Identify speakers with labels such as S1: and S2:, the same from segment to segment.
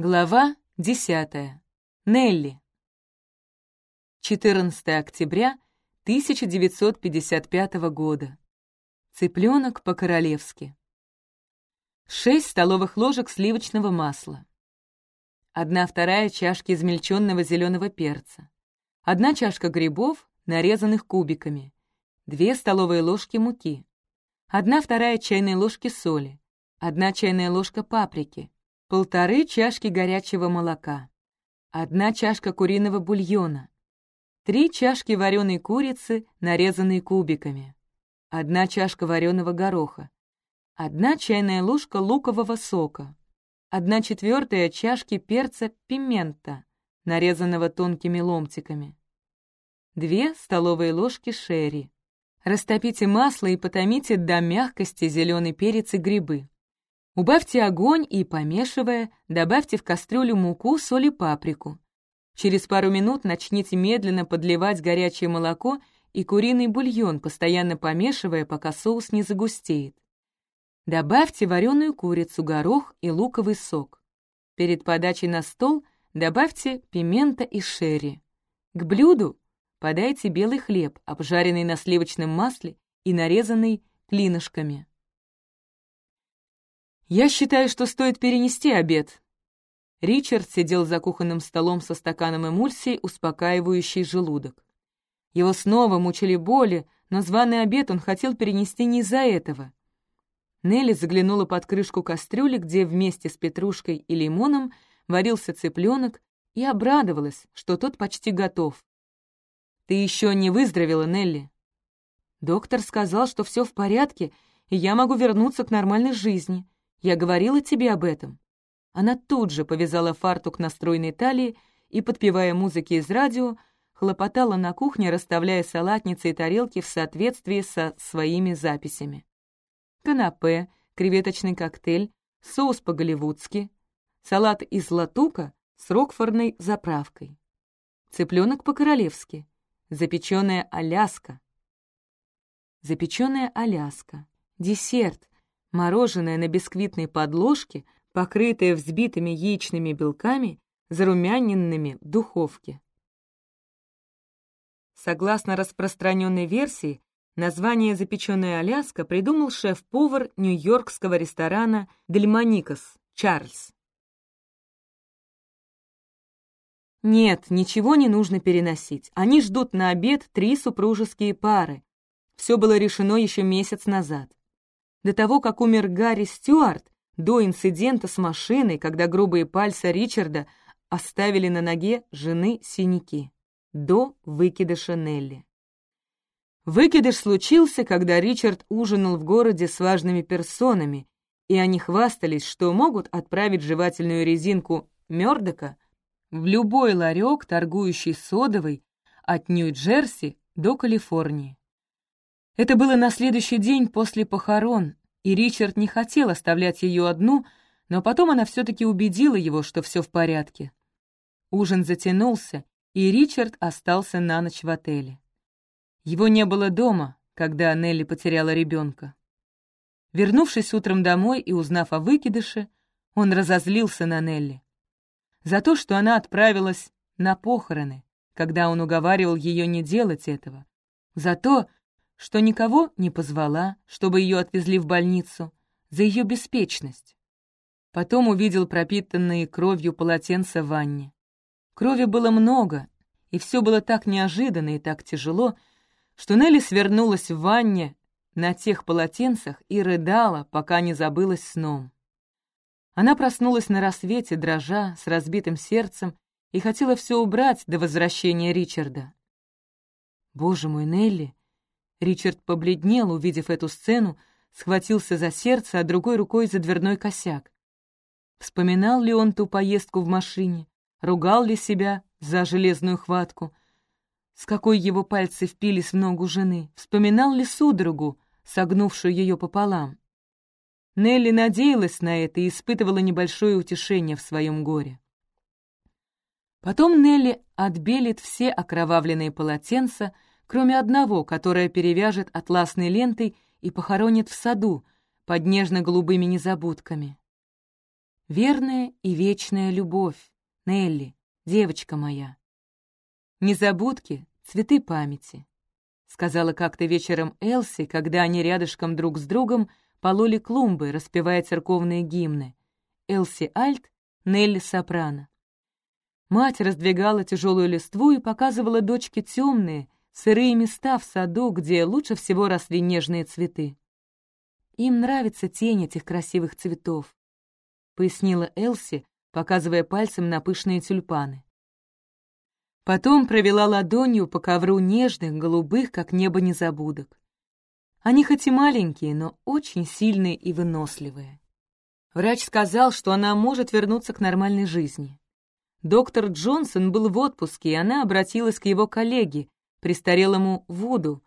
S1: Глава 10. Нелли. 14 октября 1955 года. Цыпленок по-королевски. 6 столовых ложек сливочного масла. Одна вторая чашки измельченного зеленого перца. Одна чашка грибов, нарезанных кубиками. Две столовые ложки муки. Одна вторая чайной ложки соли. Одна чайная ложка паприки полторы чашки горячего молока, одна чашка куриного бульона, три чашки вареной курицы, нарезанной кубиками, одна чашка вареного гороха, одна чайная ложка лукового сока, одна четвертая чашки перца пимента, нарезанного тонкими ломтиками, две столовые ложки шерри. Растопите масло и потомите до мягкости зеленый перец и грибы. Убавьте огонь и, помешивая, добавьте в кастрюлю муку, соль и паприку. Через пару минут начните медленно подливать горячее молоко и куриный бульон, постоянно помешивая, пока соус не загустеет. Добавьте вареную курицу, горох и луковый сок. Перед подачей на стол добавьте пимента и шерри. К блюду подайте белый хлеб, обжаренный на сливочном масле и нарезанный клинышками. «Я считаю, что стоит перенести обед». Ричард сидел за кухонным столом со стаканом эмульсии, успокаивающей желудок. Его снова мучили боли, но званый обед он хотел перенести не из-за этого. Нелли заглянула под крышку кастрюли, где вместе с петрушкой и лимоном варился цыпленок, и обрадовалась, что тот почти готов. «Ты еще не выздоровела, Нелли?» «Доктор сказал, что все в порядке, и я могу вернуться к нормальной жизни», я говорила тебе об этом». Она тут же повязала фартук на стройной талии и, подпевая музыки из радио, хлопотала на кухне, расставляя салатницы и тарелки в соответствии со своими записями. Канапе, креветочный коктейль, соус по-голливудски, салат из латука с рокфорной заправкой, цыпленок по-королевски, запеченная аляска, запеченная аляска, десерт, Мороженое на бисквитной подложке, покрытое взбитыми яичными белками, зарумяненными в духовке. Согласно распространенной версии, название «Запеченная Аляска» придумал шеф-повар нью-йоркского ресторана «Дельмоникос» Чарльз. Нет, ничего не нужно переносить. Они ждут на обед три супружеские пары. Все было решено еще месяц назад. До того, как умер Гарри Стюарт, до инцидента с машиной, когда грубые пальцы Ричарда оставили на ноге жены синяки. До выкидыша Нелли. Выкидыш случился, когда Ричард ужинал в городе с важными персонами, и они хвастались, что могут отправить жевательную резинку Мёрдока в любой ларек, торгующий содовой, от Нью-Джерси до Калифорнии. Это было на следующий день после похорон, и Ричард не хотел оставлять ее одну, но потом она все-таки убедила его, что все в порядке. Ужин затянулся, и Ричард остался на ночь в отеле. Его не было дома, когда Нелли потеряла ребенка. Вернувшись утром домой и узнав о выкидыше, он разозлился на Нелли. За то, что она отправилась на похороны, когда он уговаривал ее не делать этого. За то, что никого не позвала, чтобы ее отвезли в больницу, за ее беспечность. Потом увидел пропитанные кровью полотенца в ванне. Крови было много, и все было так неожиданно и так тяжело, что Нелли свернулась в ванне на тех полотенцах и рыдала, пока не забылась сном. Она проснулась на рассвете, дрожа, с разбитым сердцем, и хотела все убрать до возвращения Ричарда. «Боже мой, Нелли!» Ричард побледнел, увидев эту сцену, схватился за сердце, а другой рукой за дверной косяк. Вспоминал ли он ту поездку в машине? Ругал ли себя за железную хватку? С какой его пальцы впились в ногу жены? Вспоминал ли судорогу, согнувшую ее пополам? Нелли надеялась на это и испытывала небольшое утешение в своем горе. Потом Нелли отбелит все окровавленные полотенца, кроме одного, которое перевяжет атласной лентой и похоронит в саду под нежно-голубыми незабудками. Верная и вечная любовь, Нелли, девочка моя. Незабудки — цветы памяти, — сказала как-то вечером Элси, когда они рядышком друг с другом пололи клумбы, распевая церковные гимны. Элси Альт, Нелли Сопрано. Мать раздвигала тяжелую листву и показывала дочке темные, сырые места в саду, где лучше всего росли нежные цветы. «Им нравится тень этих красивых цветов», — пояснила Элси, показывая пальцем на пышные тюльпаны. Потом провела ладонью по ковру нежных, голубых, как небо незабудок. Они хоть и маленькие, но очень сильные и выносливые. Врач сказал, что она может вернуться к нормальной жизни. Доктор Джонсон был в отпуске, и она обратилась к его коллеге, престарелому Вуду,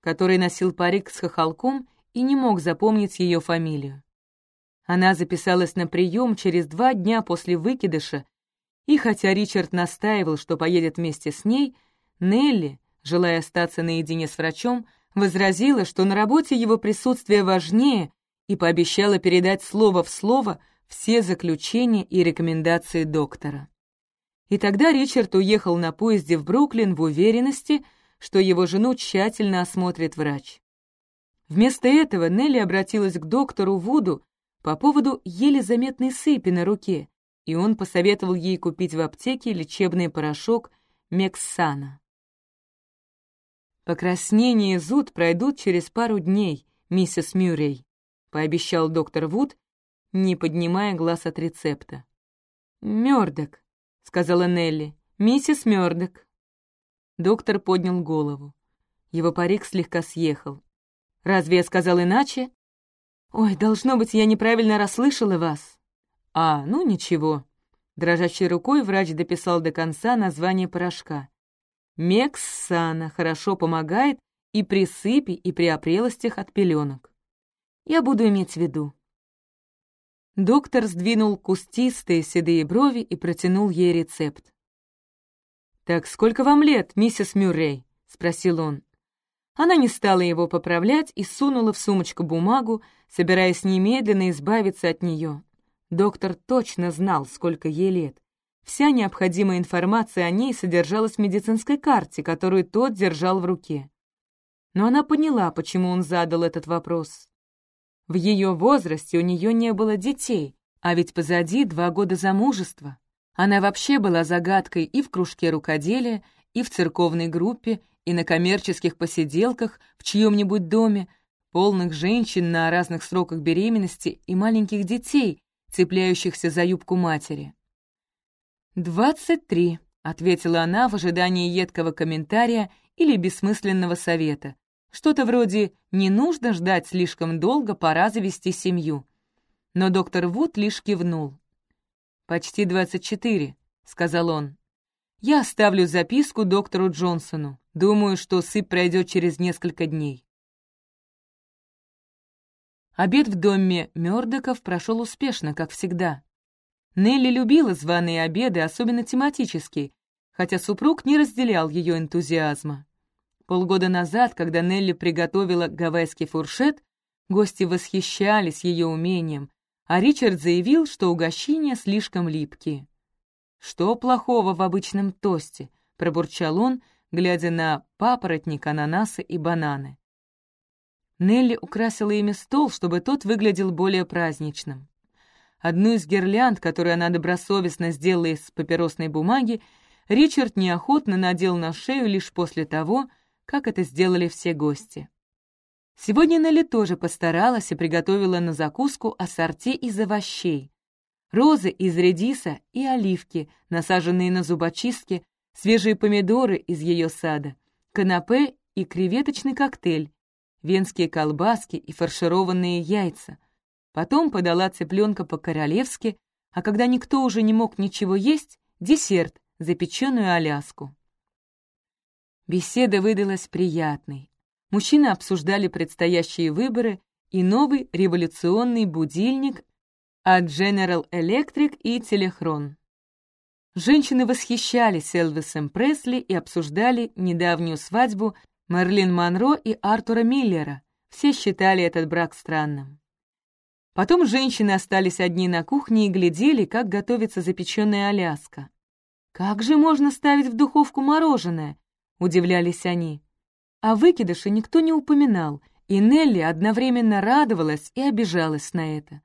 S1: который носил парик с хохолком и не мог запомнить ее фамилию. Она записалась на прием через два дня после выкидыша, и хотя Ричард настаивал, что поедет вместе с ней, Нелли, желая остаться наедине с врачом, возразила, что на работе его присутствие важнее, и пообещала передать слово в слово все заключения и рекомендации доктора. И тогда Ричард уехал на поезде в Бруклин в уверенности, что его жену тщательно осмотрит врач. Вместо этого Нелли обратилась к доктору Вуду по поводу еле заметной сыпи на руке, и он посоветовал ей купить в аптеке лечебный порошок Мексана. «Покраснение и зуд пройдут через пару дней, миссис Мюррей», пообещал доктор Вуд, не поднимая глаз от рецепта. «Мёрдок», — сказала Нелли. «Миссис Мёрдок». Доктор поднял голову. Его парик слегка съехал. «Разве я сказал иначе?» «Ой, должно быть, я неправильно расслышала вас». «А, ну ничего». Дрожащей рукой врач дописал до конца название порошка. «Мексана хорошо помогает и при сыпи, и при опрелостях от пеленок. Я буду иметь в виду». Доктор сдвинул кустистые седые брови и протянул ей рецепт. «Так сколько вам лет, миссис Мюррей?» — спросил он. Она не стала его поправлять и сунула в сумочку бумагу, собираясь немедленно избавиться от нее. Доктор точно знал, сколько ей лет. Вся необходимая информация о ней содержалась в медицинской карте, которую тот держал в руке. Но она поняла, почему он задал этот вопрос. В ее возрасте у нее не было детей, а ведь позади два года замужества. Она вообще была загадкой и в кружке рукоделия, и в церковной группе, и на коммерческих посиделках в чьем-нибудь доме, полных женщин на разных сроках беременности и маленьких детей, цепляющихся за юбку матери. «Двадцать три», — ответила она в ожидании едкого комментария или бессмысленного совета. Что-то вроде «не нужно ждать слишком долго, пора завести семью». Но доктор Вуд лишь кивнул. «Почти двадцать четыре», — сказал он. «Я оставлю записку доктору Джонсону. Думаю, что сыпь пройдет через несколько дней». Обед в доме Мёрдоков прошел успешно, как всегда. Нелли любила званые обеды, особенно тематические, хотя супруг не разделял ее энтузиазма. Полгода назад, когда Нелли приготовила гавайский фуршет, гости восхищались ее умением, а Ричард заявил, что угощения слишком липкие. «Что плохого в обычном тосте?» — пробурчал он, глядя на папоротник, ананасы и бананы. Нелли украсила ими стол, чтобы тот выглядел более праздничным. Одну из гирлянд, которую она добросовестно сделала из папиросной бумаги, Ричард неохотно надел на шею лишь после того, как это сделали все гости. Сегодня Нелли тоже постаралась и приготовила на закуску ассорти из овощей. Розы из редиса и оливки, насаженные на зубочистки, свежие помидоры из ее сада, канапе и креветочный коктейль, венские колбаски и фаршированные яйца. Потом подала цыпленка по-королевски, а когда никто уже не мог ничего есть, десерт, запеченную аляску. Беседа выдалась приятной. Мужчины обсуждали предстоящие выборы и новый революционный будильник от General Electric и Телехрон. Женщины восхищались Элвисом Пресли и обсуждали недавнюю свадьбу Мерлин Монро и Артура Миллера. Все считали этот брак странным. Потом женщины остались одни на кухне и глядели, как готовится запеченная Аляска. «Как же можно ставить в духовку мороженое?» — удивлялись они. О выкидыше никто не упоминал, и Нелли одновременно радовалась и обижалась на это.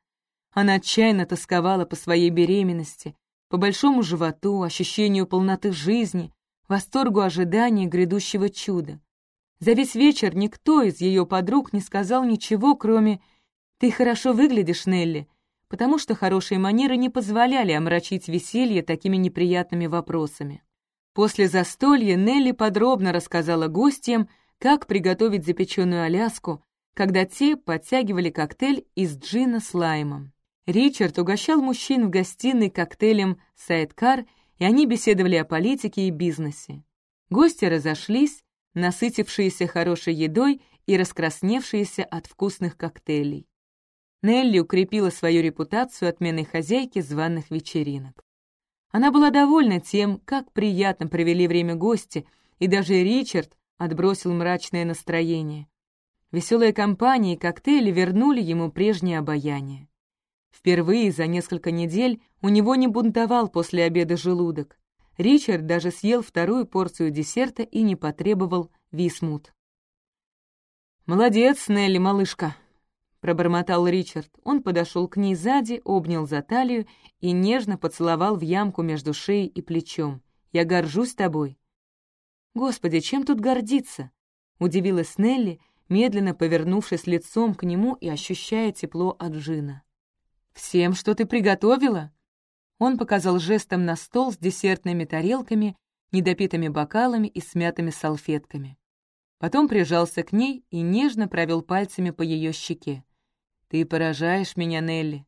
S1: Она отчаянно тосковала по своей беременности, по большому животу, ощущению полноты жизни, восторгу ожидания грядущего чуда. За весь вечер никто из ее подруг не сказал ничего, кроме «Ты хорошо выглядишь, Нелли», потому что хорошие манеры не позволяли омрачить веселье такими неприятными вопросами. После застолья Нелли подробно рассказала гостям, как приготовить запеченную Аляску, когда те подтягивали коктейль из джина с лаймом. Ричард угощал мужчин в гостиной коктейлем «Сайдкар», и они беседовали о политике и бизнесе. Гости разошлись, насытившиеся хорошей едой и раскрасневшиеся от вкусных коктейлей. Нелли укрепила свою репутацию отменной хозяйки званых вечеринок. Она была довольна тем, как приятно провели время гости, и даже Ричард отбросил мрачное настроение. Веселая компания и коктейли вернули ему прежнее обаяние. Впервые за несколько недель у него не бунтовал после обеда желудок. Ричард даже съел вторую порцию десерта и не потребовал висмут. «Молодец, Нелли, малышка», пробормотал Ричард. Он подошел к ней сзади, обнял за талию и нежно поцеловал в ямку между шеей и плечом. «Я горжусь тобой». «Господи, чем тут гордиться?» — удивилась Нелли, медленно повернувшись лицом к нему и ощущая тепло от Джина. «Всем, что ты приготовила?» Он показал жестом на стол с десертными тарелками, недопитыми бокалами и смятыми салфетками. Потом прижался к ней и нежно провел пальцами по ее щеке. «Ты поражаешь меня, Нелли».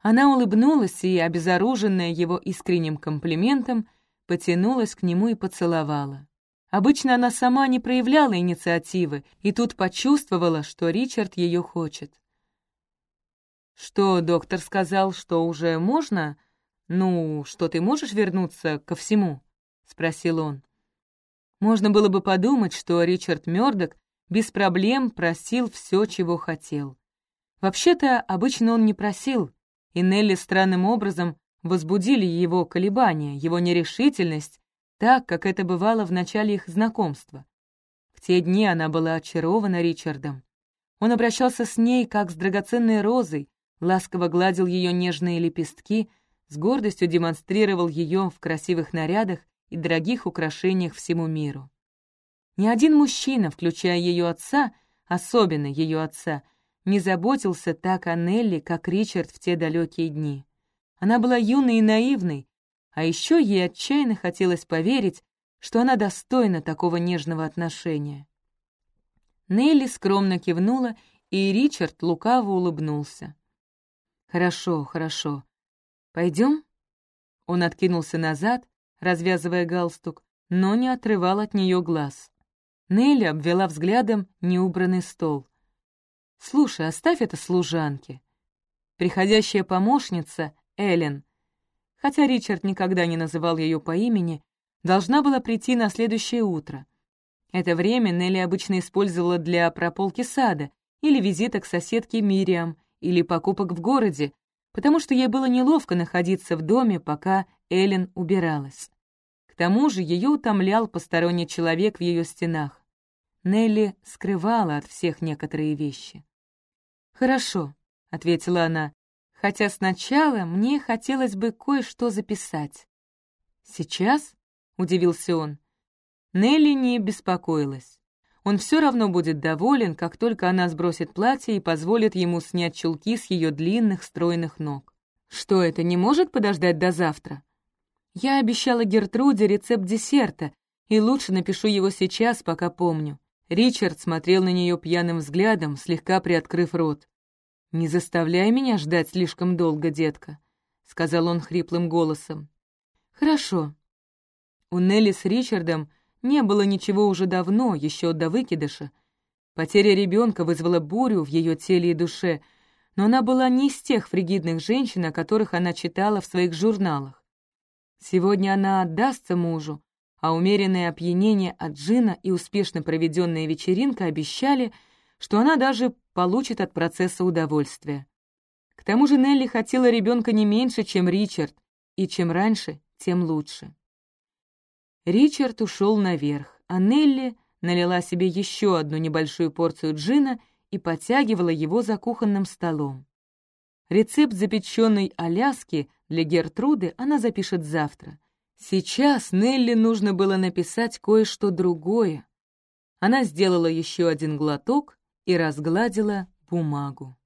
S1: Она улыбнулась и, обезоруженная его искренним комплиментом, потянулась к нему и поцеловала. Обычно она сама не проявляла инициативы, и тут почувствовала, что Ричард ее хочет. «Что доктор сказал, что уже можно? Ну, что ты можешь вернуться ко всему?» — спросил он. Можно было бы подумать, что Ричард Мёрдок без проблем просил все, чего хотел. Вообще-то, обычно он не просил, и Нелли странным образом возбудили его колебания, его нерешительность, так, как это бывало в начале их знакомства. В те дни она была очарована Ричардом. Он обращался с ней, как с драгоценной розой, ласково гладил ее нежные лепестки, с гордостью демонстрировал ее в красивых нарядах и дорогих украшениях всему миру. Ни один мужчина, включая ее отца, особенно ее отца, не заботился так о Нелли, как Ричард в те далекие дни. Она была юной и наивной, а еще ей отчаянно хотелось поверить, что она достойна такого нежного отношения. Нелли скромно кивнула, и Ричард лукаво улыбнулся. «Хорошо, хорошо. Пойдем?» Он откинулся назад, развязывая галстук, но не отрывал от нее глаз. Нелли обвела взглядом неубранный стол. «Слушай, оставь это служанке». Приходящая помощница, Эллен, хотя Ричард никогда не называл ее по имени, должна была прийти на следующее утро. Это время Нелли обычно использовала для прополки сада или визита к соседке Мириам или покупок в городе, потому что ей было неловко находиться в доме, пока Эллен убиралась. К тому же ее утомлял посторонний человек в ее стенах. Нелли скрывала от всех некоторые вещи. «Хорошо», — ответила она, «хотя сначала мне хотелось бы кое-что записать». «Сейчас?» — удивился он. Нелли не беспокоилась. Он все равно будет доволен, как только она сбросит платье и позволит ему снять чулки с ее длинных стройных ног. Что это, не может подождать до завтра? Я обещала Гертруде рецепт десерта, и лучше напишу его сейчас, пока помню. Ричард смотрел на нее пьяным взглядом, слегка приоткрыв рот. «Не заставляй меня ждать слишком долго, детка», — сказал он хриплым голосом. «Хорошо». У Нелли с Ричардом не было ничего уже давно, еще до выкидыша. Потеря ребенка вызвала бурю в ее теле и душе, но она была не из тех фригидных женщин, о которых она читала в своих журналах. Сегодня она отдастся мужу, а умеренное опьянение от джина и успешно проведенная вечеринка обещали, что она даже получит от процесса удовольствие. тому же Нелли хотела ребенка не меньше, чем Ричард, и чем раньше, тем лучше. Ричард ушел наверх, а Нелли налила себе еще одну небольшую порцию джина и потягивала его за кухонным столом. Рецепт запеченной Аляски для Гертруды она запишет завтра. Сейчас Нелли нужно было написать кое-что другое. Она сделала еще один глоток и разгладила бумагу.